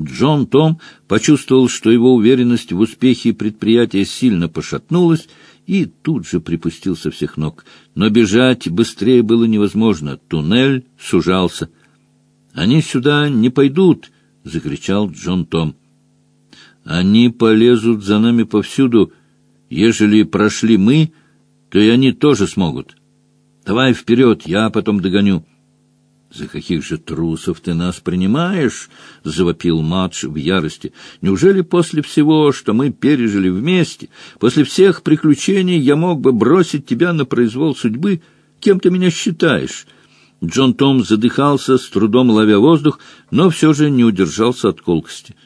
Джон Том почувствовал, что его уверенность в успехе предприятия сильно пошатнулась, и тут же припустил со всех ног. Но бежать быстрее было невозможно. Туннель сужался. «Они сюда не пойдут!» — закричал Джон Том. «Они полезут за нами повсюду. Ежели прошли мы, то и они тоже смогут. Давай вперед, я потом догоню». «За каких же трусов ты нас принимаешь?» — завопил Мадж в ярости. «Неужели после всего, что мы пережили вместе, после всех приключений я мог бы бросить тебя на произвол судьбы? Кем ты меня считаешь?» Джон Том задыхался, с трудом ловя воздух, но все же не удержался от колкости.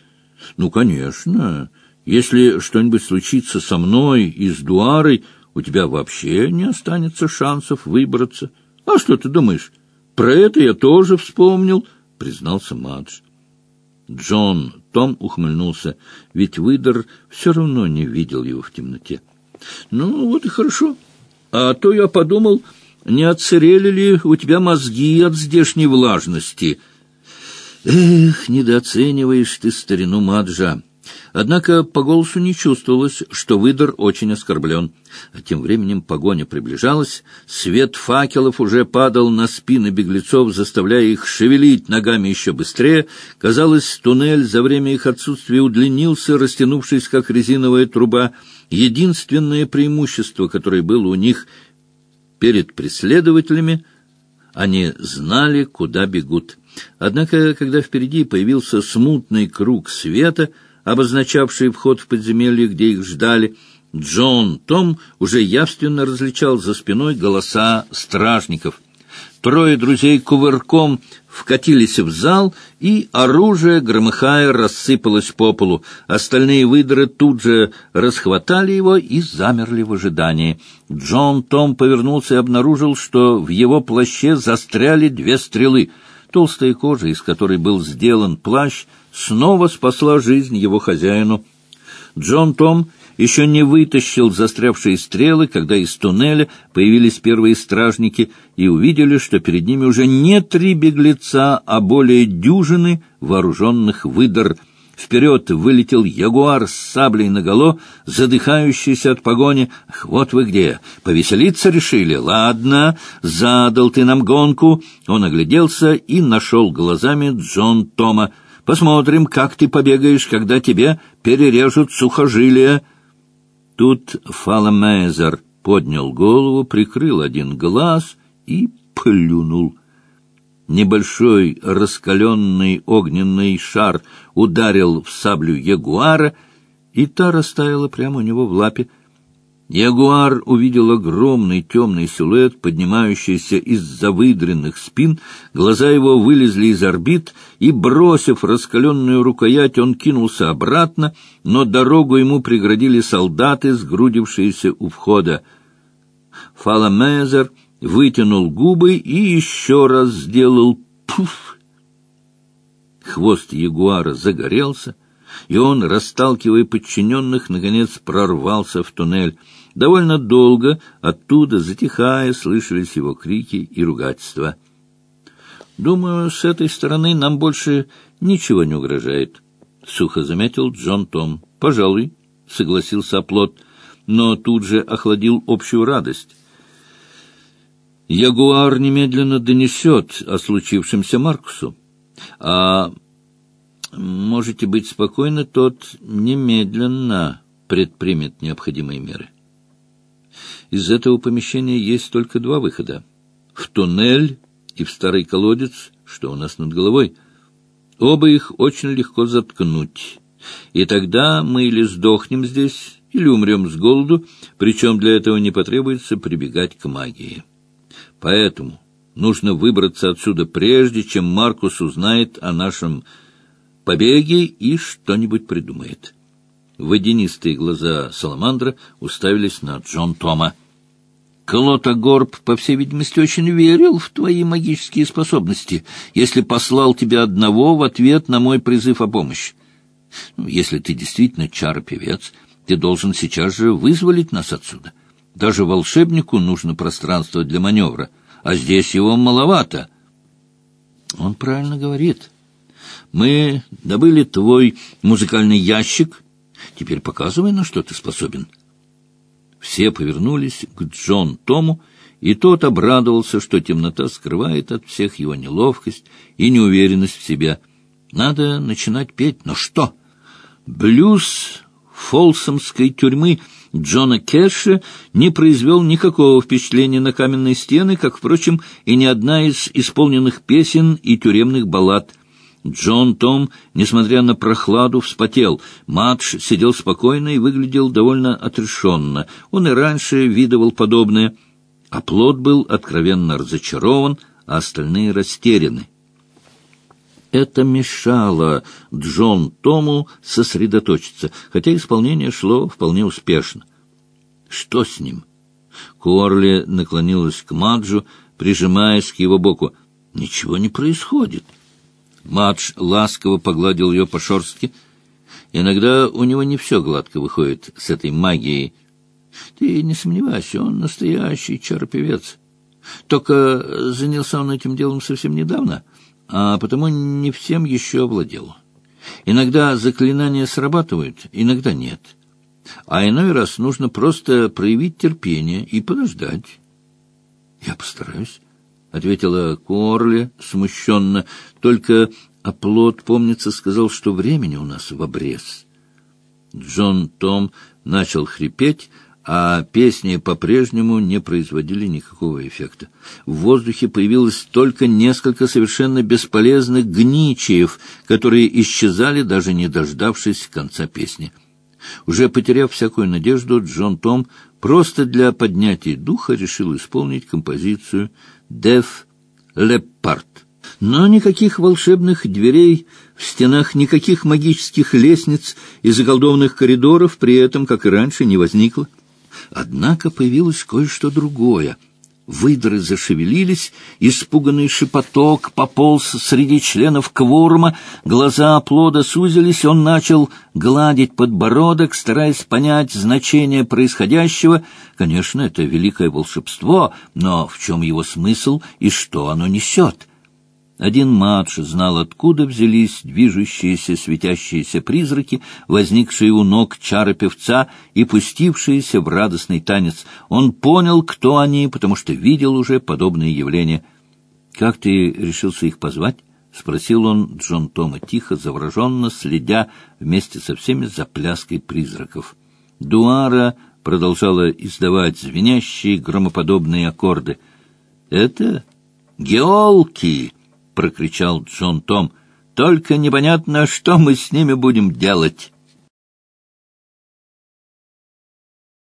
«Ну, конечно. Если что-нибудь случится со мной и с Дуарой, у тебя вообще не останется шансов выбраться. А что ты думаешь?» Про это я тоже вспомнил, — признался Мадж. Джон Том ухмыльнулся, ведь выдор все равно не видел его в темноте. — Ну, вот и хорошо. А то я подумал, не отсырели ли у тебя мозги от здешней влажности? — Эх, недооцениваешь ты старину Маджа. Однако по голосу не чувствовалось, что выдор очень оскорблен. А тем временем погоня приближалась, свет факелов уже падал на спины беглецов, заставляя их шевелить ногами еще быстрее. Казалось, туннель за время их отсутствия удлинился, растянувшись, как резиновая труба. Единственное преимущество, которое было у них перед преследователями, они знали, куда бегут. Однако, когда впереди появился смутный круг света — обозначавший вход в подземелье, где их ждали, Джон Том уже явственно различал за спиной голоса стражников. Трое друзей кувырком вкатились в зал, и оружие, громыхая, рассыпалось по полу. Остальные выдры тут же расхватали его и замерли в ожидании. Джон Том повернулся и обнаружил, что в его плаще застряли две стрелы. Толстая кожа, из которой был сделан плащ, снова спасла жизнь его хозяину. Джон Том еще не вытащил застрявшие стрелы, когда из туннеля появились первые стражники и увидели, что перед ними уже не три беглеца, а более дюжины вооруженных выдор. Вперед вылетел ягуар с саблей наголо, задыхающийся от погони. «Ах, вот вы где! Повеселиться решили? Ладно, задал ты нам гонку!» Он огляделся и нашел глазами Джон Тома. Посмотрим, как ты побегаешь, когда тебе перережут сухожилия. Тут Фаламезер поднял голову, прикрыл один глаз и плюнул. Небольшой раскаленный огненный шар ударил в саблю ягуара, и та растаяла прямо у него в лапе. Ягуар увидел огромный темный силуэт, поднимающийся из-за выдренных спин, глаза его вылезли из орбит, и, бросив раскаленную рукоять, он кинулся обратно, но дорогу ему преградили солдаты, сгрудившиеся у входа. Фаламезер вытянул губы и еще раз сделал пуф. Хвост ягуара загорелся, и он, расталкивая подчиненных, наконец прорвался в туннель. Довольно долго оттуда, затихая, слышались его крики и ругательства. «Думаю, с этой стороны нам больше ничего не угрожает», — сухо заметил Джон Том. «Пожалуй», — согласился оплот, но тут же охладил общую радость. «Ягуар немедленно донесет о случившемся Маркусу, а можете быть спокойны, тот немедленно предпримет необходимые меры». Из этого помещения есть только два выхода. В туннель и в старый колодец, что у нас над головой. Оба их очень легко заткнуть. И тогда мы или сдохнем здесь, или умрем с голоду, причем для этого не потребуется прибегать к магии. Поэтому нужно выбраться отсюда прежде, чем Маркус узнает о нашем побеге и что-нибудь придумает. Водянистые глаза Саламандра уставились на Джон Тома. Клота Горб, по всей видимости, очень верил в твои магические способности, если послал тебя одного в ответ на мой призыв о помощи. Ну, если ты действительно чар-певец, ты должен сейчас же вызволить нас отсюда. Даже волшебнику нужно пространство для маневра, а здесь его маловато. Он правильно говорит. Мы добыли твой музыкальный ящик. Теперь показывай, на что ты способен». Все повернулись к Джон Тому, и тот обрадовался, что темнота скрывает от всех его неловкость и неуверенность в себе. Надо начинать петь, но что? Блюз фолсомской тюрьмы Джона Кэша не произвел никакого впечатления на каменные стены, как, впрочем, и ни одна из исполненных песен и тюремных баллад. Джон Том, несмотря на прохладу, вспотел. Мадж сидел спокойно и выглядел довольно отрешенно. Он и раньше видывал подобное — а плод был откровенно разочарован, а остальные растеряны. Это мешало Джон Тому сосредоточиться, хотя исполнение шло вполне успешно. Что с ним? Корли наклонилась к Маджу, прижимаясь к его боку. Ничего не происходит. Мадж ласково погладил ее по шерстке. Иногда у него не все гладко выходит с этой магией, ты не сомневайся, он настоящий чаропевец. Только занялся он этим делом совсем недавно, а потому не всем еще овладел. Иногда заклинания срабатывают, иногда нет. А иной раз нужно просто проявить терпение и подождать. — Я постараюсь, — ответила Корли смущенно. Только оплот, помнится, сказал, что времени у нас в обрез. Джон Том начал хрипеть, а песни по-прежнему не производили никакого эффекта. В воздухе появилось только несколько совершенно бесполезных гничиев, которые исчезали, даже не дождавшись конца песни. Уже потеряв всякую надежду, Джон Том просто для поднятия духа решил исполнить композицию «Деф Лепард». Но никаких волшебных дверей в стенах, никаких магических лестниц и заколдованных коридоров при этом, как и раньше, не возникло. Однако появилось кое-что другое. Выдры зашевелились, испуганный шепоток пополз среди членов кворума, глаза плода сузились, он начал гладить подбородок, стараясь понять значение происходящего. Конечно, это великое волшебство, но в чем его смысл и что оно несет? Один Мадж знал, откуда взялись движущиеся светящиеся призраки, возникшие у ног чара певца и пустившиеся в радостный танец. Он понял, кто они, потому что видел уже подобные явления. «Как ты решился их позвать?» — спросил он Джон Тома тихо, завороженно, следя вместе со всеми за пляской призраков. Дуара продолжала издавать звенящие громоподобные аккорды. «Это геолки!» — прокричал Джон Том. «Только непонятно, что мы с ними будем делать».